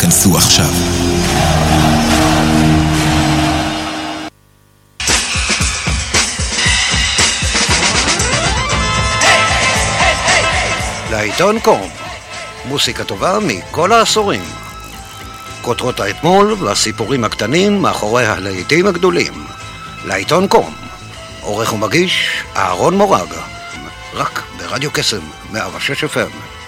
כנסו עכשיו. לעיתון קום, מוסיקה טובה מכל העשורים. כותרות האתמול והסיפורים הקטנים מאחורי הלהיטים הגדולים. לעיתון קום, עורך ומגיש אהרון מורג, רק ברדיו קסם, 106 FM.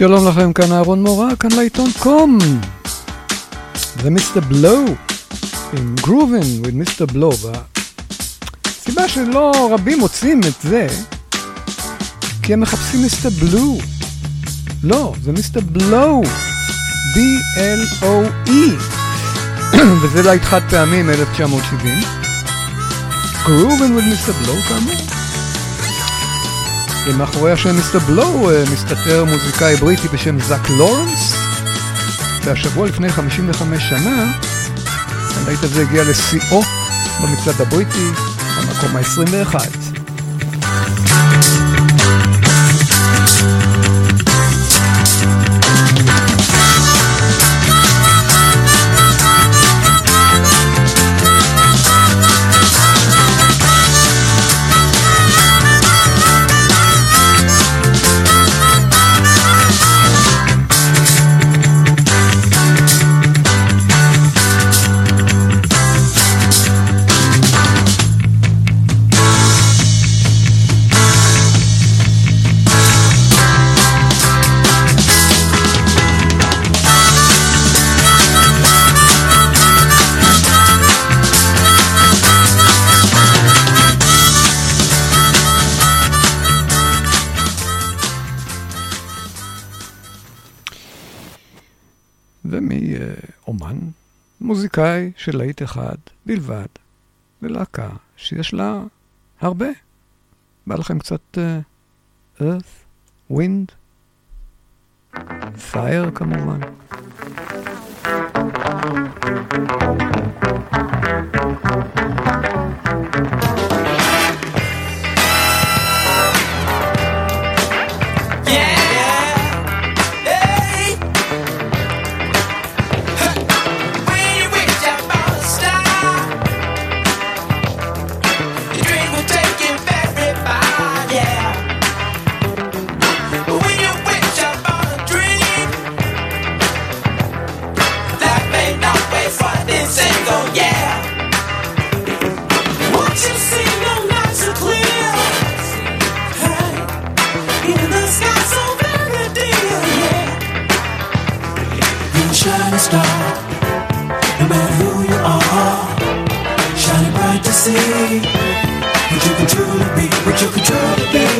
שלום לכם, כאן אהרון מורה, כאן לעיתון קום. זה מיסטר בלו, עם גרובן with מיסטר בלו. הסיבה שלא רבים מוצאים את זה, כי הם מחפשים מיסטר בלו. לא, זה מיסטר בלו, B-L-O-E, וזה להיט חד פעמי מ-1970. גרובן with מיסטר בלו כאמור. ומאחורי השם מיסטר בלו אה, מסתתר מוזיקאי בריטי בשם זאק לורנס, והשבוע לפני 55 שנה, הלהיט הזה הגיע לשיאו במצעד הבריטי, במקום ה-21. מוזיקאי של להיט אחד בלבד, ולהקה שיש לה הרבה. בא לכם קצת uh, earth, wind, fire כמובן. see what you can truly be, what you can truly be.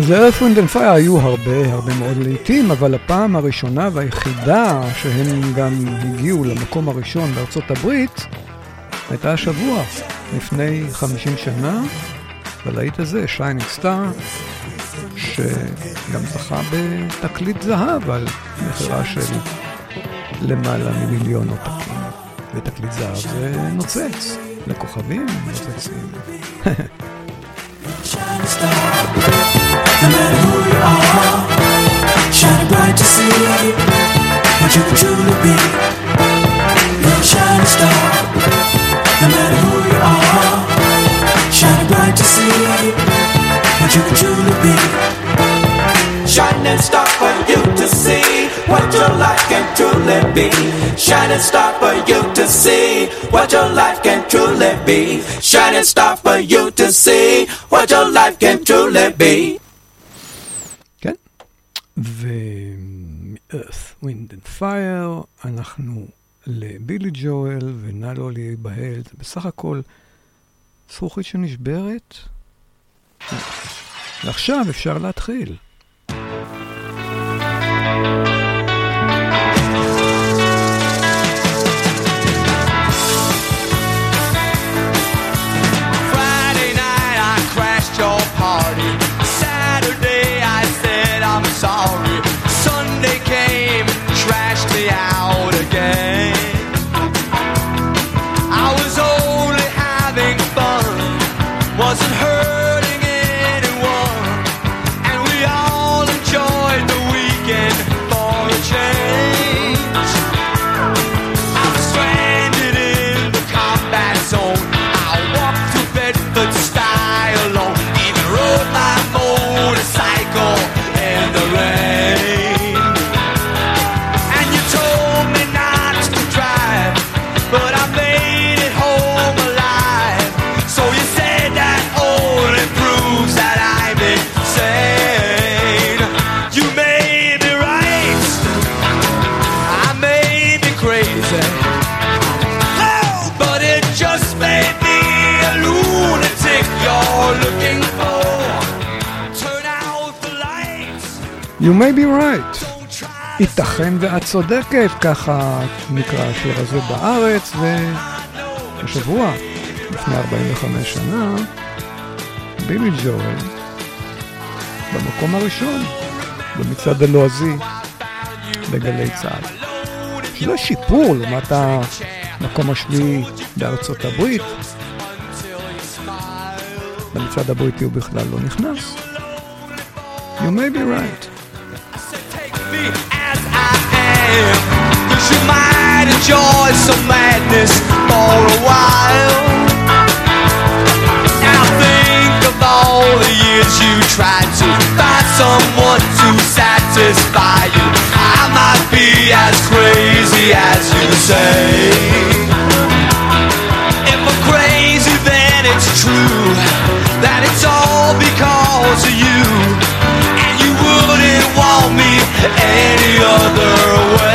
אז ל-Earth Wind and Fire היו הרבה הרבה מאוד להיטים, אבל הפעם הראשונה והיחידה שהם גם הגיעו למקום הראשון בארצות הברית הייתה השבוע, לפני 50 שנה, בלהיט הזה, Shining Star, שגם זכה בתקליט זהב על מכירה של למעלה ממיליון עותקים. ותקליט זהב זה נוצץ, לכוכבים נוצצים. no matter who you are. Bright to see what you can truly be. Shining star. No matter who you are. Bright to see what you can truly be. Shining star for you to see what your life can truly be. Shining star for you to see what your life can truly be. Shining star for you to see what your life can truly be. ו-Earth, Wind and Fire, אנחנו לבילי ג'ואל, ונא לא להיבהל, זה בסך הכל זכוכית שנשברת. ועכשיו אפשר להתחיל. You may be right. ייתכן ואת צודקת, ככה נקרא השיר הזה בארץ, והשבוע, לפני 45 שנה, בילי ג'ואל, במקום הראשון, במצעד הלועזי, בגלי צה"ל. שזה שיפור לעומת המקום השביעי בארצות הברית. במצעד הבריטי הוא בכלל לא נכנס. You may be right. Enjoy some madness for a while. Now think of all the years you tried to find someone to satisfy you. I might be as crazy as you say. If I'm crazy, then it's true that it's all because of you and you wouldn't want me any other way.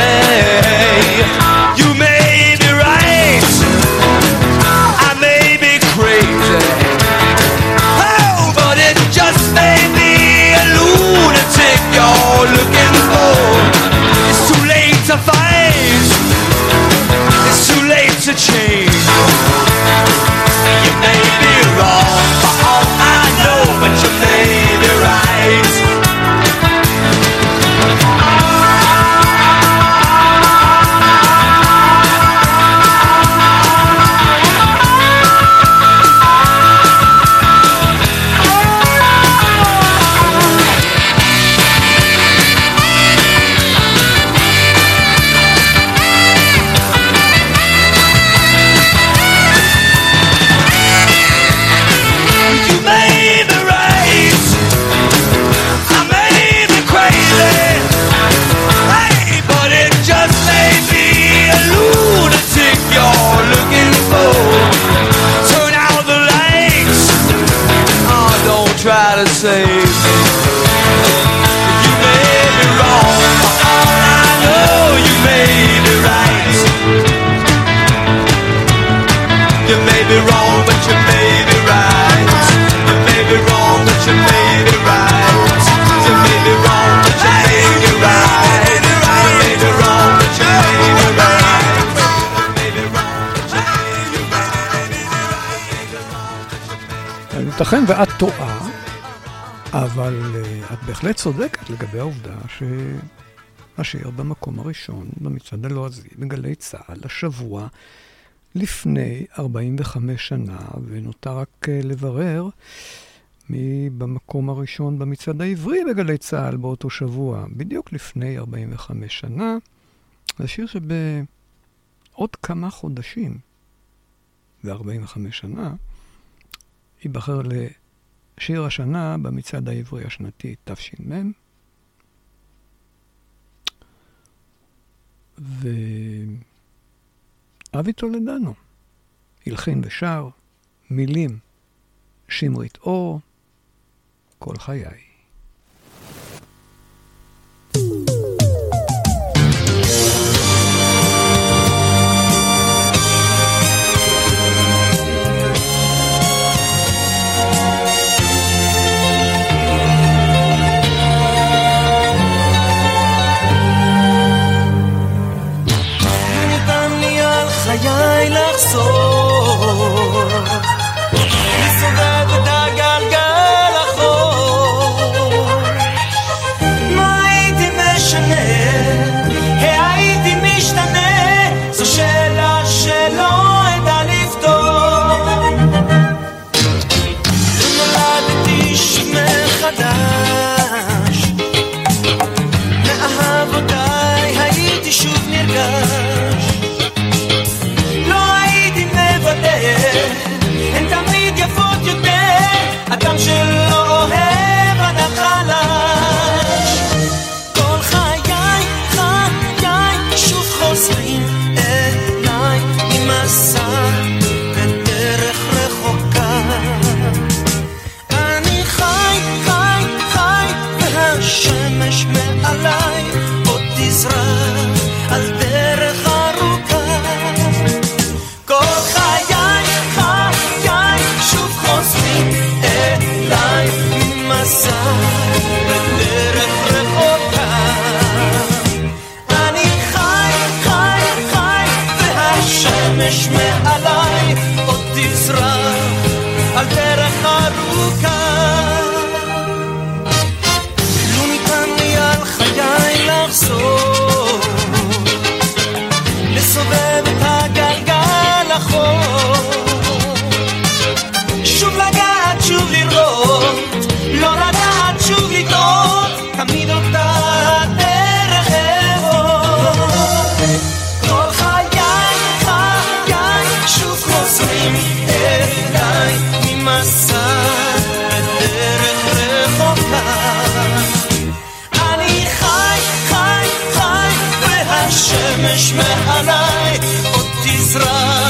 ייתכן ואת טועה, אבל uh, את בהחלט צודקת לגבי העובדה שהשיר במקום הראשון במצעד הלועזי בגלי צה"ל השבוע לפני 45 שנה, ונותר רק uh, לברר מי במקום הראשון במצעד העברי בגלי צה"ל באותו שבוע, בדיוק לפני 45 שנה. זה שיר שבעוד כמה חודשים, ו-45 שנה, ייבחר לשיר השנה במצעד העברי השנתי תש"מ. ואבי טולדנו הלחין ושר, מילים, שמרית אור, כל חיי.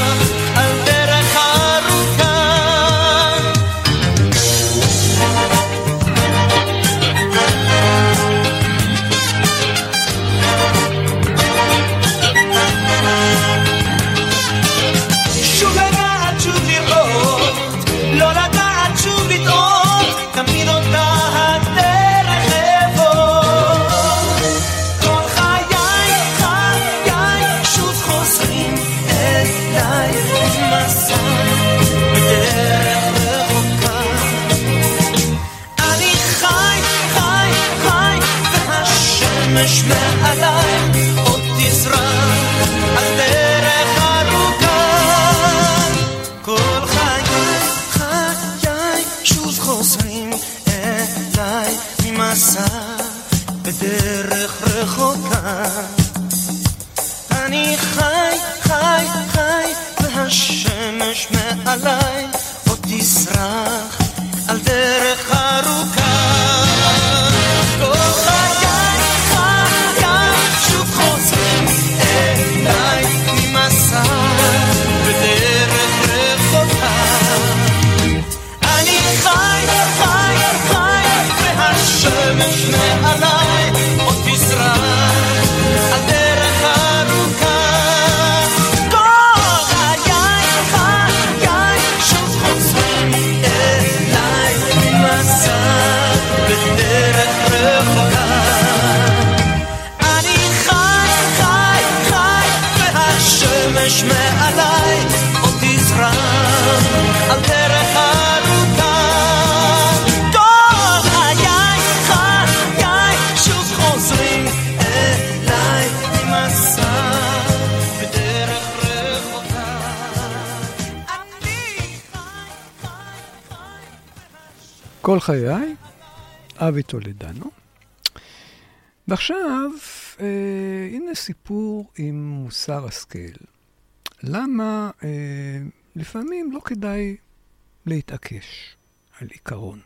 más. כל חיי, אבי טולדנו. ועכשיו, אה, הנה סיפור עם מוסר השכל. למה אה, לפעמים לא כדאי להתעקש על עיקרון.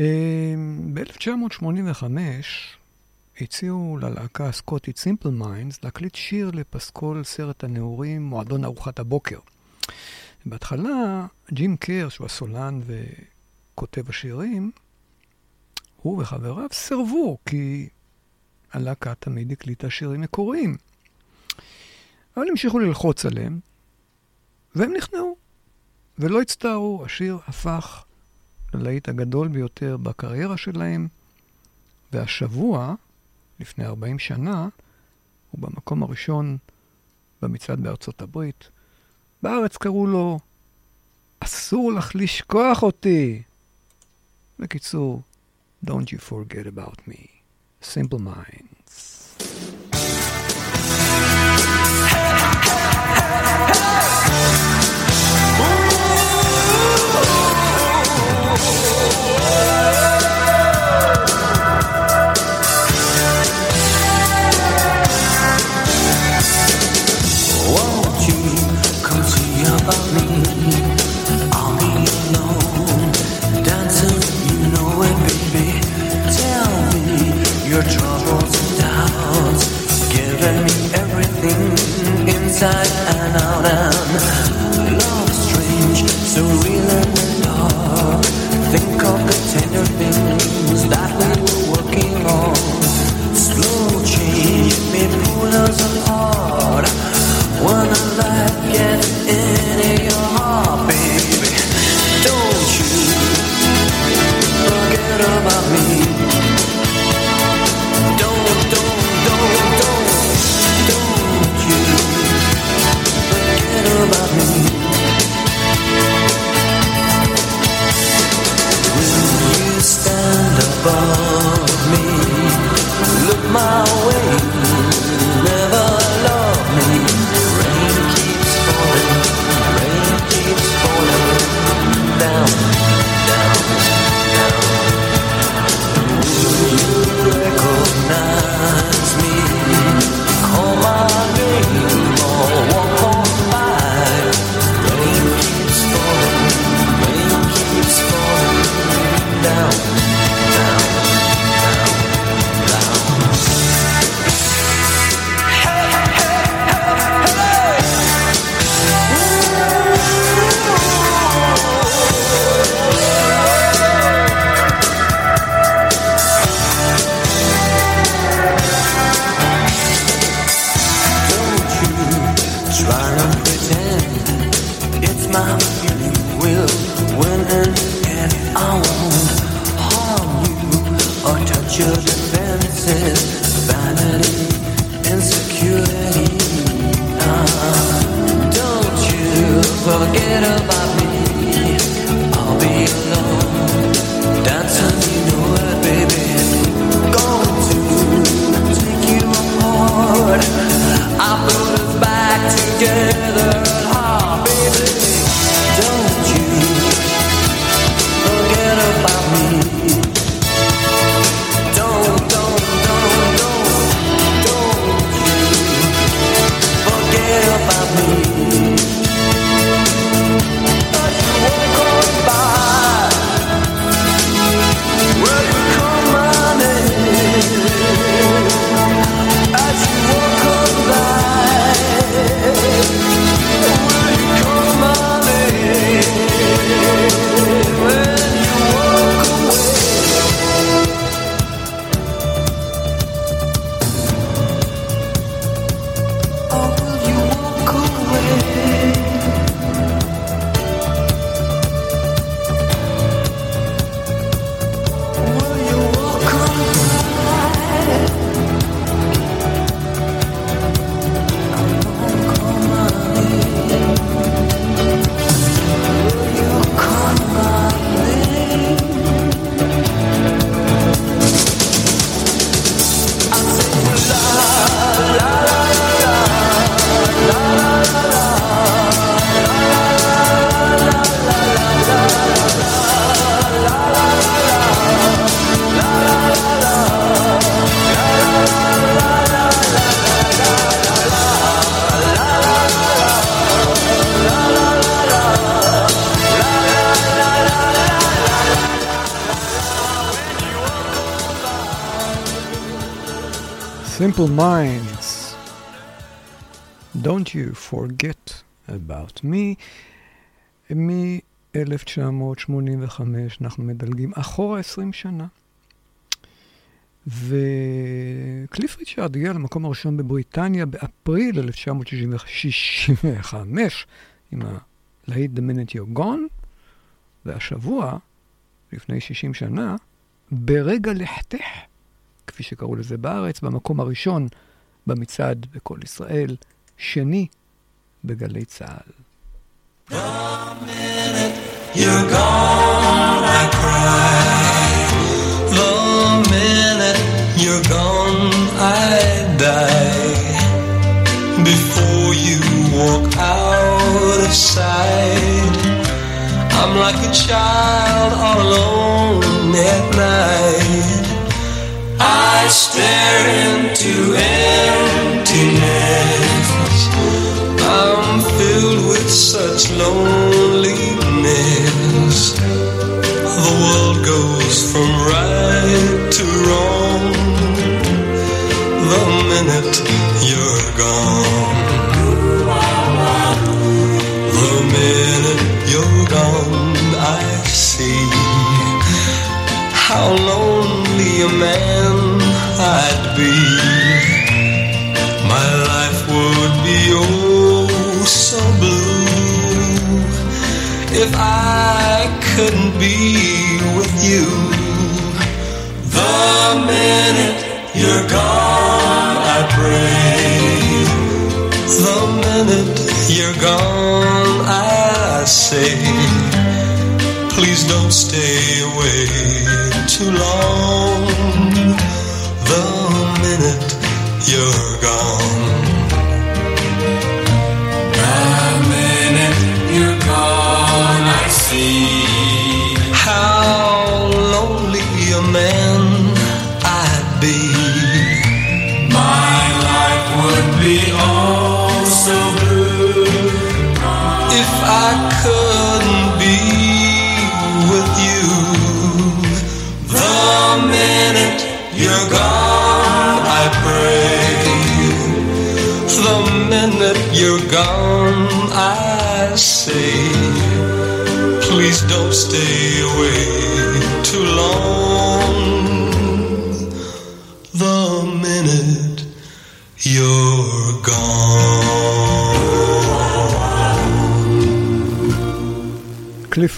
אה, ב-1985 הציעו ללהקה הסקוטית Simple Minds להקליט שיר לפסקול סרט הנעורים מועדון ארוחת הבוקר. בהתחלה, ג'ים קר, שהוא הסולן וכותב השירים, הוא וחבריו סירבו, כי הלהקה תמיד הקליטה שירים מקוריים. אבל המשיכו ללחוץ עליהם, והם נכנעו, ולא הצטערו. השיר הפך ללהיט הגדול ביותר בקריירה שלהם, והשבוע, לפני 40 שנה, הוא במקום הראשון במצעד בארצות הברית. בארץ קראו לו אסור לך לשכוח אותי. בקיצור, Don't you forget about me. Simple Minds. inside my feeling will win and I won't harm you or touch Simple Minds. Don't you forget about me. מ-1985 אנחנו מדלגים אחורה 20 שנה. וקליף ריצ'ארד הגיע למקום הראשון בבריטניה באפריל 1965 עם הלהיט The Minute You're Gone, והשבוע, לפני 60 שנה, ברגע לחתך, כפי שקראו לזה בארץ, במקום הראשון במצעד בקול ישראל, שני בגלי צה"ל. I'm like a child all alone at night I stare into emptiness. I'm filled with such loneliness. The world goes from right to wrong the minute you're gone.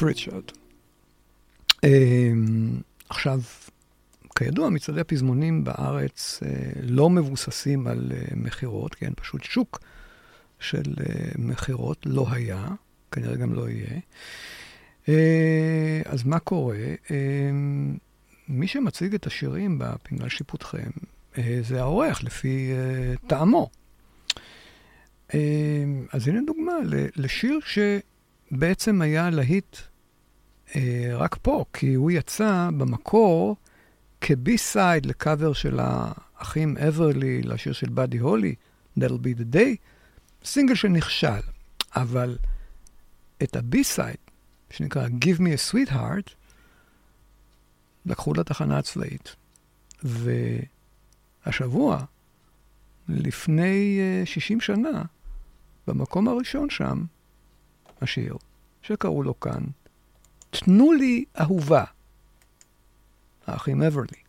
ריצ'רד. אמ, עכשיו, כידוע, מצעדי הפזמונים בארץ אה, לא מבוססים על אה, מכירות, כן? פשוט שוק של אה, מכירות לא היה, כנראה גם לא יהיה. אז מה קורה? מי שמציג את השירים בפינה שיפוטכם זה האורח, לפי טעמו. אז הנה דוגמה לשיר שבעצם היה להיט רק פה, כי הוא יצא במקור כ B-side לקאבר של האחים אברלי לשיר של באדי הולי, That'll be the day, סינגל שנכשל. אבל את ה B-side, שנקרא Give me a sweetheart, לקחו לתחנה הצבאית. והשבוע, לפני אה, 60 שנה, במקום הראשון שם, השיר, שקראו לו כאן, תנו לי אהובה, האחים אברלי.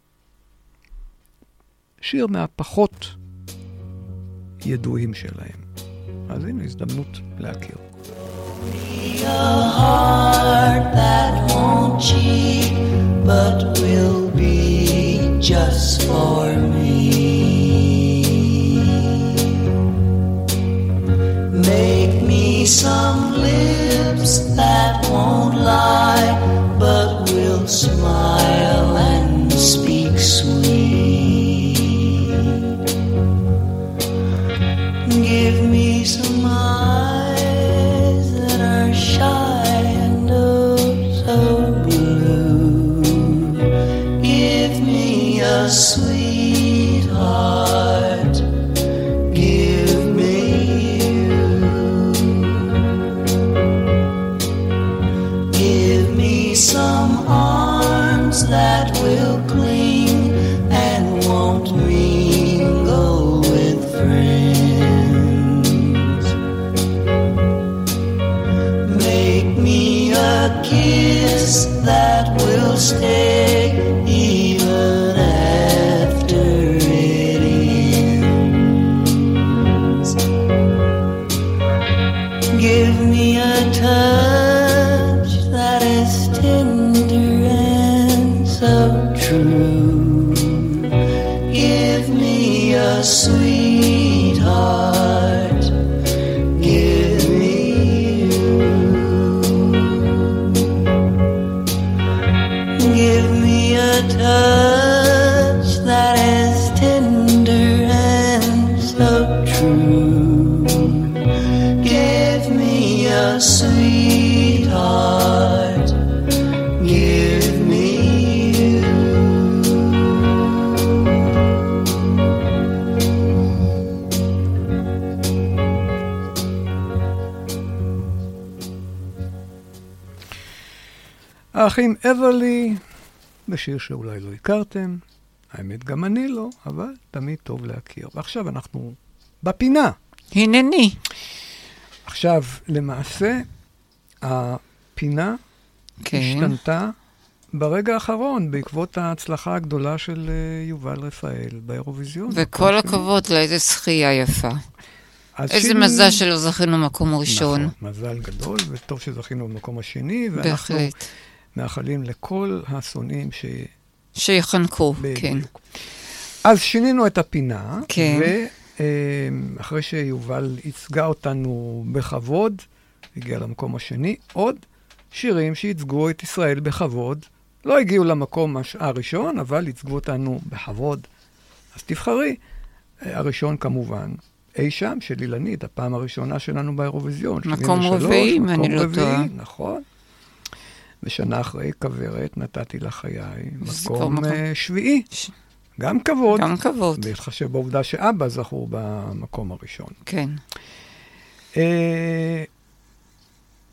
שיר מהפחות ידועים שלהם. אז הנה הזדמנות להכיר. Make me some lips that won't lie, but will smile and speak sweet. some arms that will cling and won't mingle with friends. Make me a kiss that האחים אברלי, בשיר שאולי לא הכרתם, האמת גם אני לא, אבל תמיד טוב להכיר. ועכשיו אנחנו בפינה. הנני. עכשיו, למעשה, הפינה כן. השתנתה ברגע האחרון, בעקבות ההצלחה הגדולה של אה, יובל רפאל באירוויזיון. וכל הכבוד לה, איזה זכייה יפה. איזה שירי- מזל שלא זכינו מקום ראשון. נכון, מזל גדול, וטוב שזכינו במקום השני, ואנחנו בהחלט. מאחלים לכל השונאים ש... שיחנקו, כן. בדיוק. אז שינינו את הפינה, כן. ואחרי שיובל ייצגה אותנו בכבוד, הגיע למקום השני, עוד שירים שייצגו את ישראל בכבוד. לא הגיעו למקום הראשון, אבל ייצגו אותנו בכבוד. אז תבחרי. הראשון כמובן, אי שם, של אילנית, הפעם הראשונה שלנו באירוויזיון. מקום 73, רביעי, אם אני מקום לא רביעי, טועה. נכון. ושנה אחרי כוורת, נתתי לך חיי, זה כבר מקום אה, שביעי. ש- גם כבוד. גם כבוד, בהתחשב בעובדה שאבא זכור במקום הראשון. כן. אה,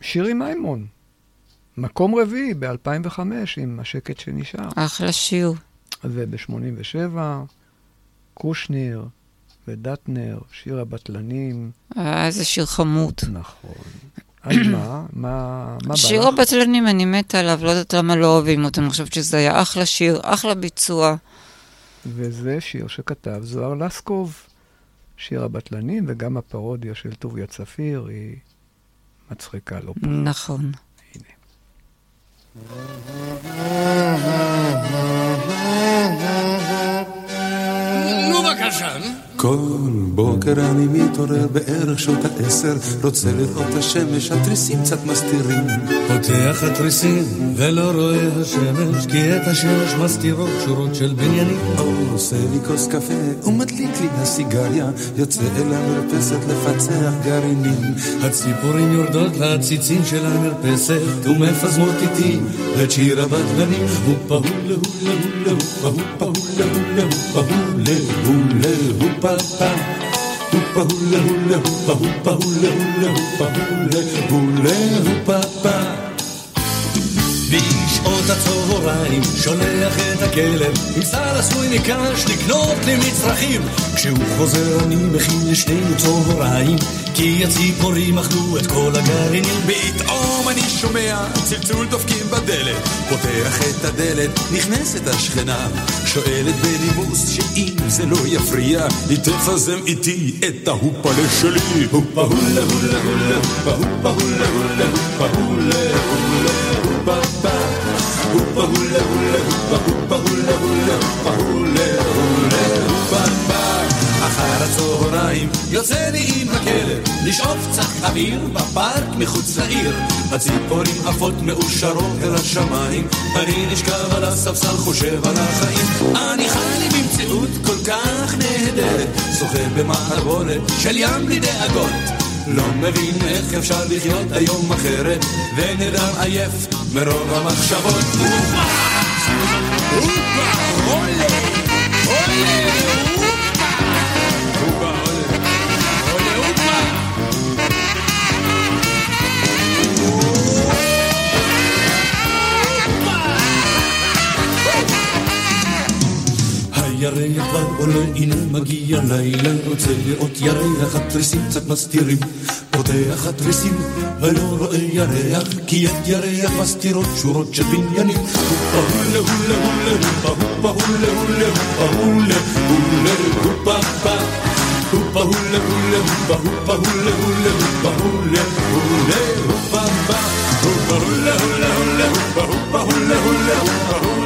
שירי מימון, מקום רביעי ב-2005 עם השקט שנשאר. אחלה שיר. וב-87, קושניר ודטנר, שיר הבטלנים, אה, איזה שיר חמוד. נכון. אז מה? מה, מה בא שיר? הבטלנים, אני מתה עליו, לא יודעת למה לא אוהבים אותו, אני חושבת שזה היה אחלה שיר, אחלה ביצוע. וזה שיר שכתב זוהר לסקוב, שיר הבטלנים, וגם הפרודיה של טוביה צפיר היא מצחיקה לא פחות. נכון. כל בוקר אני מתעורר בערך שעות העשר, רוצה לראות את השמש, התריסים קצת מסתירים. פותח התריסים ולא רואה השמש, כי את השמש מסתירות שורות של בניינים. עושה לי כוס קפה ומדליק לי הסיגריה, יוצא אל המרפסת לפצח גרעינים. הציפורים יורדות לעציצים של המרפסת ומפזמות איתי את שיר הבטלנים. הופה הולה הולה הולה הופה הולה הולה הופה הולה הולה הופה פה. הופה הולה הולה הופה הופה הולה הולה הופה הולה הולה הופה פה. בשעות הצהריים שולח את הכלב עם סל עשוי מקש לקנות לי מצרכים כשהוא חוזר אני מכין לשנינו צהריים כי הציפורים אכלו את כל הגרעינים פתאום אני שומע צלצול דופקים בדלת, פותח את הדלת, נכנסת השכנה, שואלת בנימוס שאם זה לא יפריע, היא תפזם איתי את ההופלה שלי. הופה הולה הולה הולה, הופה הופה הולה הולה, הופה הולה הולה, הופה פה. הופה הולה הולה, הופה הופה הולה הולה, הופה הולה הולה, הופה פה. אחר הצהריים. יוצא לי עם הכלב לשאוף קצת אוויר בפארק מחוץ לעיר. הציפורים עפות מאושרות אל השמיים אני נשכב על הספסל חושב על החיים. אני חי במציאות כל כך נהדרת שוחה במערבולת של ים בלי דאגות. לא מבין איך אפשר לחיות היום אחרת ונדם עייף מרוב המחשבות. הופה! הופה! הירח כבר עולה, הנה מגיע לילה, רוצה לראות ירח, התריסים קצת מסתירים. פותח התריסים ולא רואה ירח, כי את ירח מסתירות שורות של בניינים. הופה הולה הולה הולה, הופה הופה הולה הולה, הופה הולה הולה, הופה פה. הופה הולה הולה, הופה הופה הולה הולה, הופה הולה הולה, הופה פה. הופה הולה הולה הולה, הופה הופה הולה הולה, הופה הולה,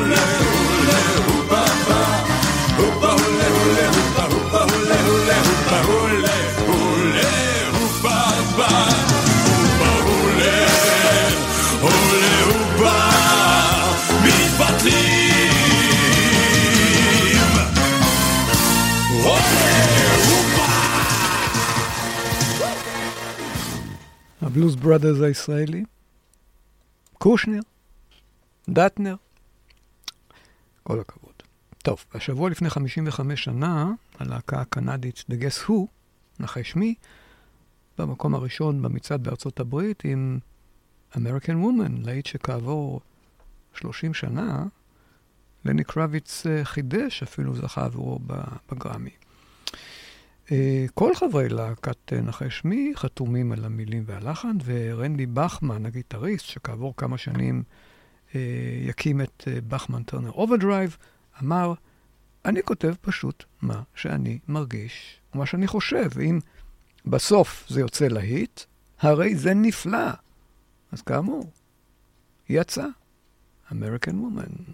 הבלוז בראדרס הישראלי, קושנר, דטנר, כל הכבוד. טוב, השבוע לפני 55 שנה, הלהקה הקנדית The Guess Who, נחש מי, במקום הראשון במצעד בארצות הברית עם American Woman, להיט שכעבור 30 שנה, לני קרביץ אה, חידש, אפילו זכה עבורו בגרמי. אה, כל חברי להקת אה, נחש מי חתומים על המילים והלחן, ורנדי בכמן, הגיטריסט, שכעבור כמה שנים יקים את Bachman Turner Overdrive, אמר, אני כותב פשוט מה שאני מרגיש ומה שאני חושב, ואם בסוף זה יוצא להיט, הרי זה נפלא. אז כאמור, יצא American Woman.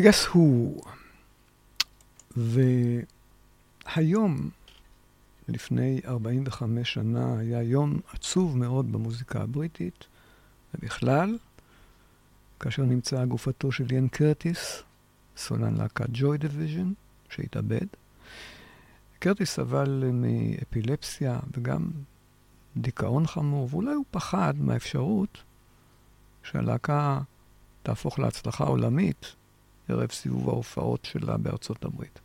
Guess who. והיום, לפני 45 שנה, היה יום עצוב מאוד במוזיקה הבריטית, ובכלל, כאשר נמצאה גופתו של יאן קרטיס, סולן להקת Joy Division, שהתאבד. קרטיס סבל מאפילפסיה וגם דיכאון חמור, ואולי הוא פחד מהאפשרות שהלהקה תהפוך להצלחה עולמית ערב סיבוב ההופעות שלה בארצות הברית.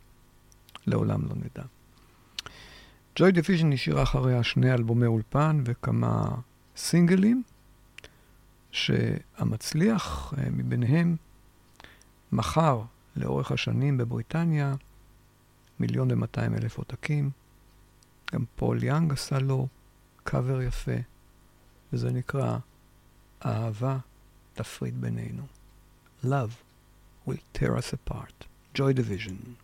לעולם לא נדע. Joy Division השאירה אחריה שני אלבומי אולפן וכמה סינגלים, שהמצליח אה, מביניהם מכר לאורך השנים בבריטניה מיליון ומאתיים אלף עותקים. גם פול יאנג עשה לו קאבר יפה, וזה נקרא אהבה תפריד בינינו. Love will tear us apart. Joy Division.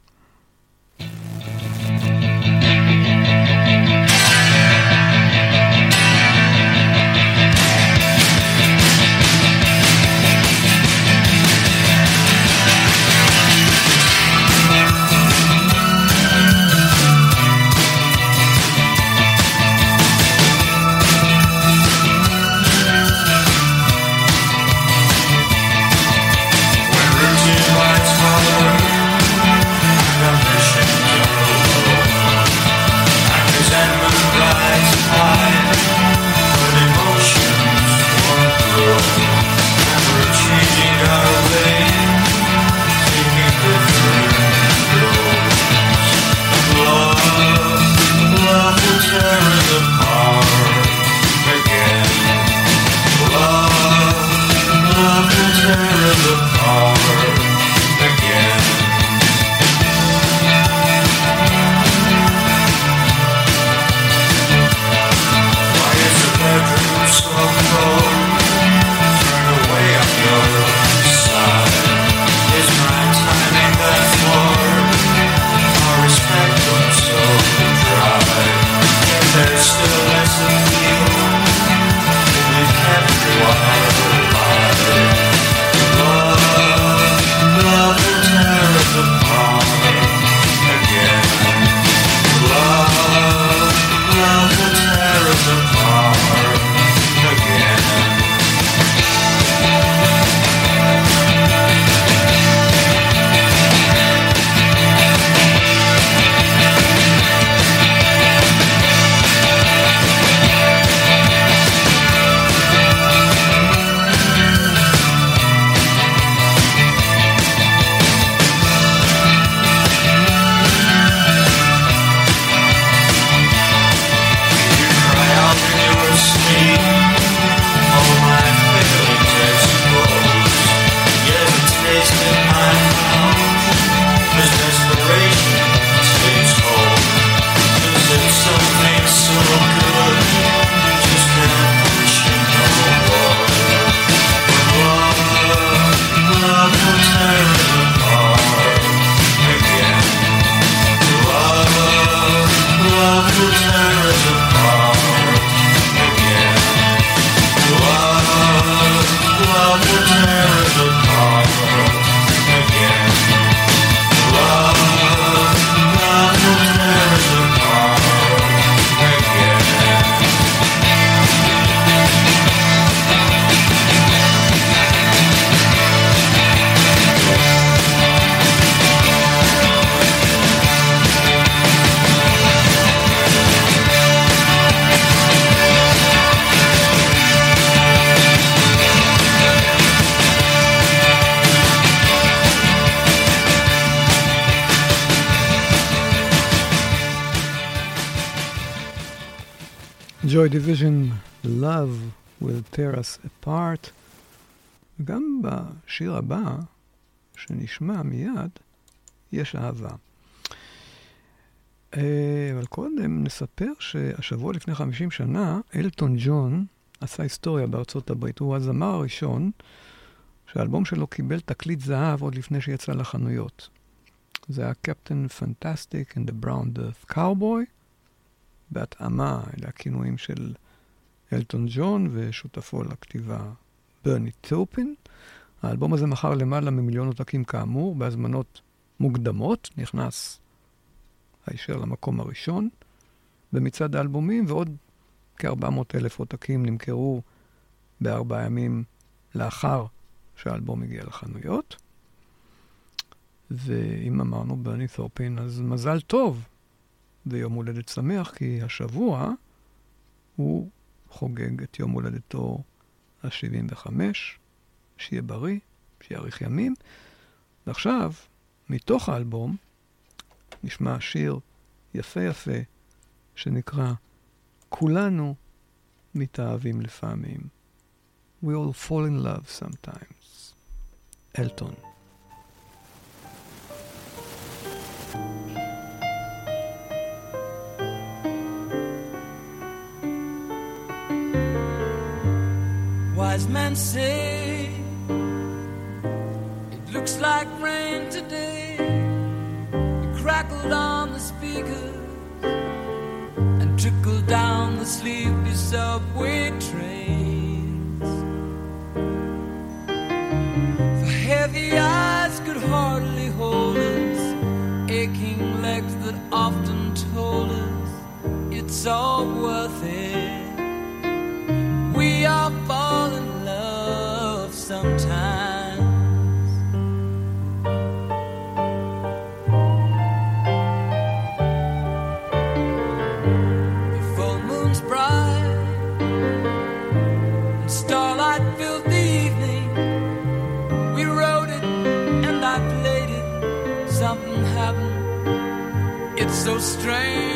Tear us apart. גם בשיר הבא, שנשמע מיד, יש אהבה. אה, אבל קודם נספר שהשבוע לפני 50 שנה, אלטון ג'ון עשה היסטוריה בארצות הברית. הוא הזמר הראשון שהאלבום שלו קיבל תקליט זהב עוד לפני שיצא לחנויות. זה היה קפטן פנטסטיק and the Brown Death Cowboy. בהתאמה, אלה הכינויים של אלטון ג'ון ושותפו לכתיבה ברני טופין. האלבום הזה מכר למעלה ממיליון עותקים כאמור, בהזמנות מוקדמות, נכנס הישר למקום הראשון במצעד האלבומים, ועוד כ-400 אלף עותקים נמכרו בארבעה ימים לאחר שהאלבום הגיע לחנויות. ואם אמרנו ברני תורפין, אז מזל טוב ויום הולדת שמח, כי השבוע הוא חוגג את יום הולדתו ה-75, שיהיה בריא, שיאריך ימים. ועכשיו, מתוך האלבום, נשמע שיר יפה יפה, שנקרא "כולנו מתאהבים לפעמים". We all fall in love sometimes. אלטון. thank you wise men say it looks like rain today. It crackled on the speakers and trickled down the sleepy subway trains. For heavy eyes could hardly hold us, aching legs that often told us it's all worth it. We are. Far so strange.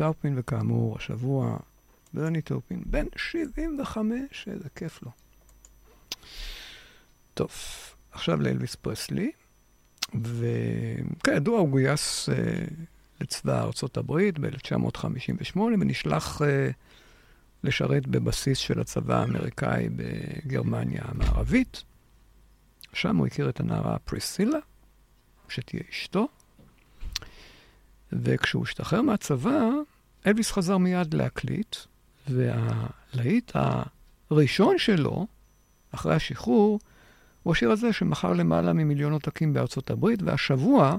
טאופין, וכאמור, השבוע ברני טאופין, בן 75, איזה כיף לו. טוב, עכשיו לאלוויס פרסלי, וכידוע הוא גויס אה, לצבא ארצות הברית ב-1958 ונשלח אה, לשרת בבסיס של הצבא האמריקאי בגרמניה המערבית. שם הוא הכיר את הנערה פריסילה, שתהיה אשתו. וכשהוא השתחרר מהצבא, אלוויס חזר מיד להקליט, והלהיט הראשון שלו, אחרי השחרור, הוא השיר הזה שמכר למעלה ממיליון עותקים בארצות הברית, והשבוע,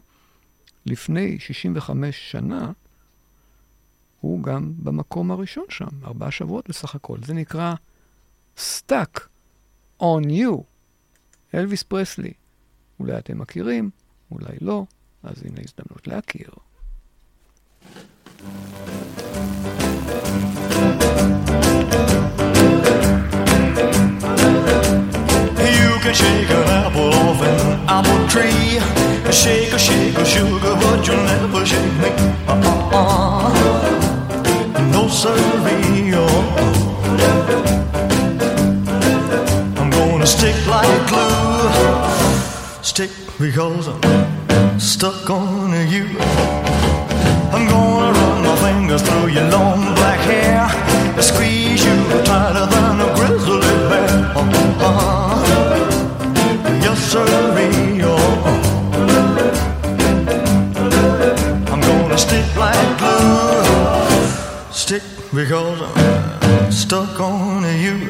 לפני 65 שנה, הוא גם במקום הראשון שם, ארבעה שבועות בסך הכל. זה נקרא Stuck on You, אלוויס פרסלי. אולי אתם מכירים, אולי לא, אז הנה הזדמנות להכיר. You can shake an apple off an apple tree. Shake a shake a sugar, but you'll never shake me. Uh-uh. No siree. Oh. I'm gonna stick like glue. Stick because I'm stuck on you. I'm gonna run my fingers through your long black hair. Squeeze you tighter than a grizzly bear. Uh-uh. Yes, sirree. Oh. I'm gonna stick like glue. Stick because I'm stuck on you.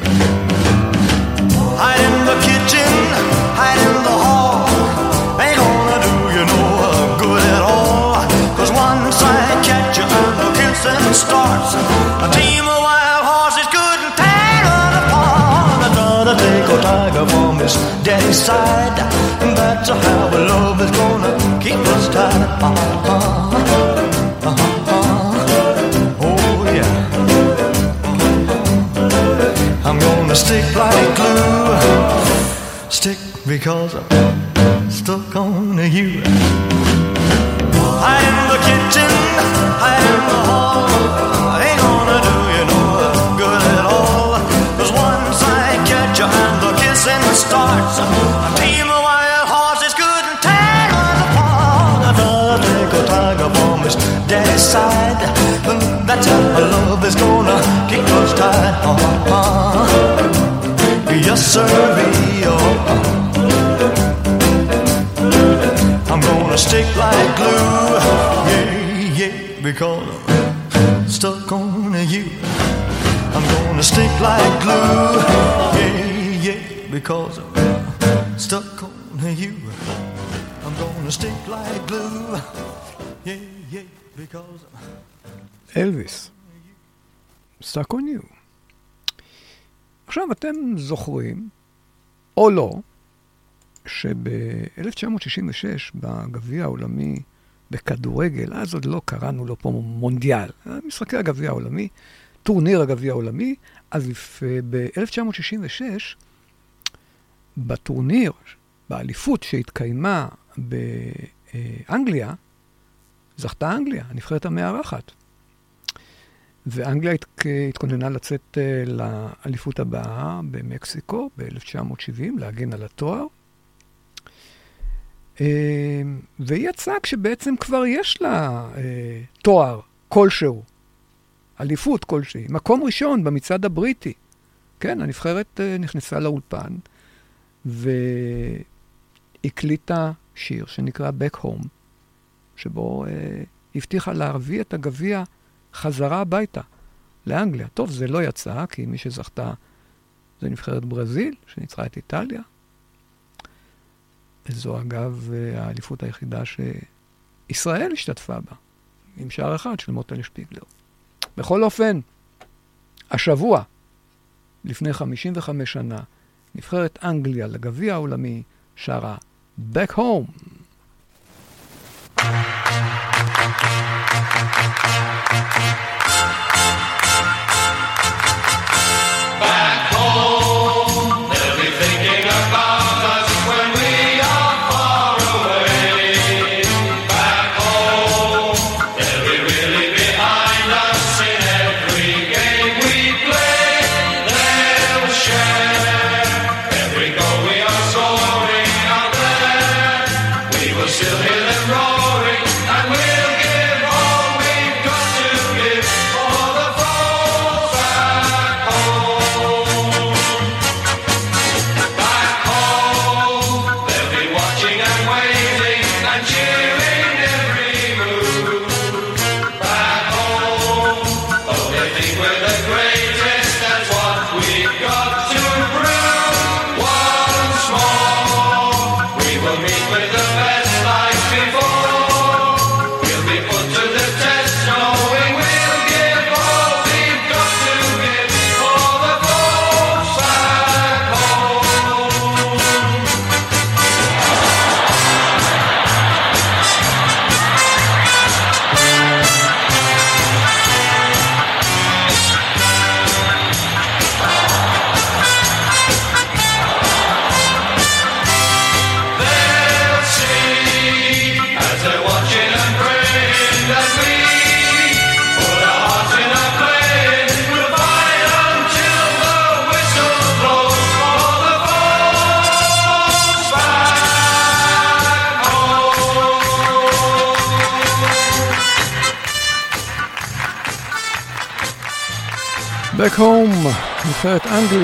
Hide in the kitchen, hide in the hall. And starts, a team of wild horses couldn't tear us apart. I gotta take a tiger from his daddy's side. And that's how our love is gonna keep us tied. Uh-huh. Uh-huh. Oh yeah. I'm gonna stick like glue. Stick because I'm stuck on you. Because I'm stuck on you. I'm gonna stick like glue. Yeah, yeah, because I'm stuck on you. I'm gonna stick like glue. Yeah, yeah, because I'm... אלוויס, Stuck on you. עכשיו, אתם זוכרים, או לא, שב-1966, בגביע העולמי בכדורגל, אז עוד לא קראנו לו פה מונדיאל, משחקי הגביע העולמי, טורניר הגביע העולמי, אז ב-1966, בטורניר, באליפות שהתקיימה באנגליה, זכתה אנגליה, הנבחרת המארחת. ואנגליה הת... התכוננה לצאת uh, לאליפות הבאה במקסיקו ב-1970, להגן על התואר. Uh, והיא יצאה כשבעצם כבר יש לה uh, תואר כלשהו, אליפות כלשהי, מקום ראשון במצעד הבריטי. כן, הנבחרת uh, נכנסה לאולפן והקליטה שיר שנקרא Back Home, שבו הבטיחה להביא את הגביע חזרה הביתה, לאנגליה. טוב, זה לא יצא, כי מי שזכתה זה נבחרת ברזיל, שניצחה את איטליה. זו אגב האליפות היחידה שישראל השתתפה בה, עם שער אחד של מוטל שפיגלר. בכל אופן, השבוע, לפני 55 שנה, נבחרת אנגליה לגביע העולמי שרה Back Home. Back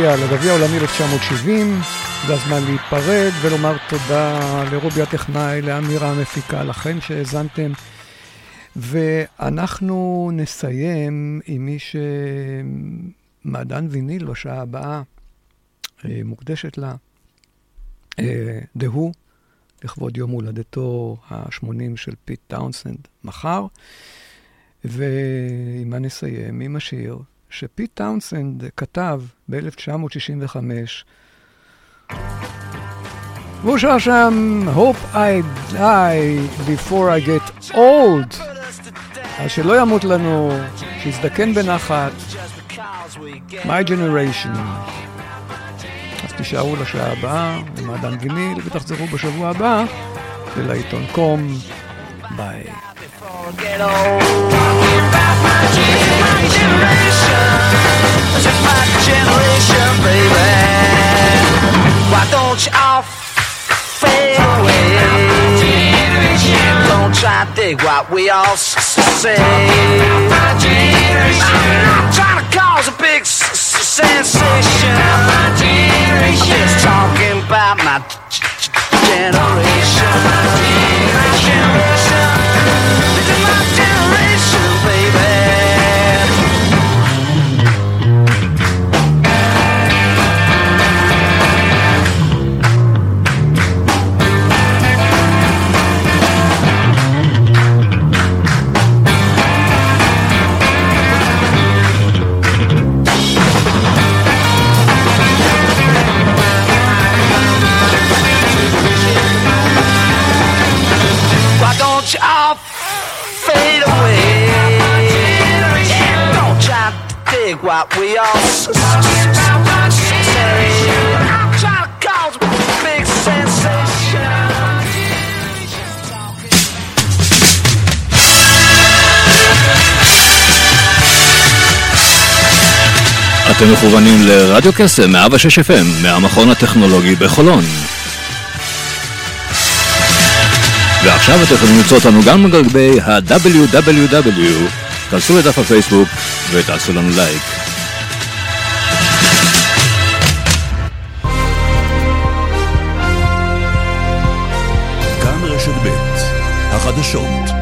אנגליה לגביע העולמי 1970. זה הזמן להיפרד ולומר תודה לרובי הטכנאי, לאמירה המפיקה, לכם שהאזנתם. ואנחנו נסיים עם מי שמעדן ויניל בשעה הבאה אה, מוקדשת לה, אה, The Who, לכבוד יום הולדתו ה-80 של פיט טאונסנד מחר. ועם מה נסיים? עם השיר שפיט טאונסנד כתב ב-1965. והוא שר שם Hope I die before I get old. אז שלא ימות לנו, שיזדקן בנחת. My generation. אז תישארו לשעה הבאה, למעדן ויניל, ותחזרו בשבוע הבא ללהיטון קום. ביי. My generation, baby. Why don't you all fade away? Don't try to dig what we all say. I'm not trying to cause a big sensation. Just talking about my generation. What we all big sensation. אתם מכוונים לרדיו קסם 106 FM מהמכון הטכנולוגי בחולון. ועכשיו אתם יכולים למצוא אותנו גם לגבי ה-www. כנסו לדף הפייסבוק ותעשו לנו לייק. החדשות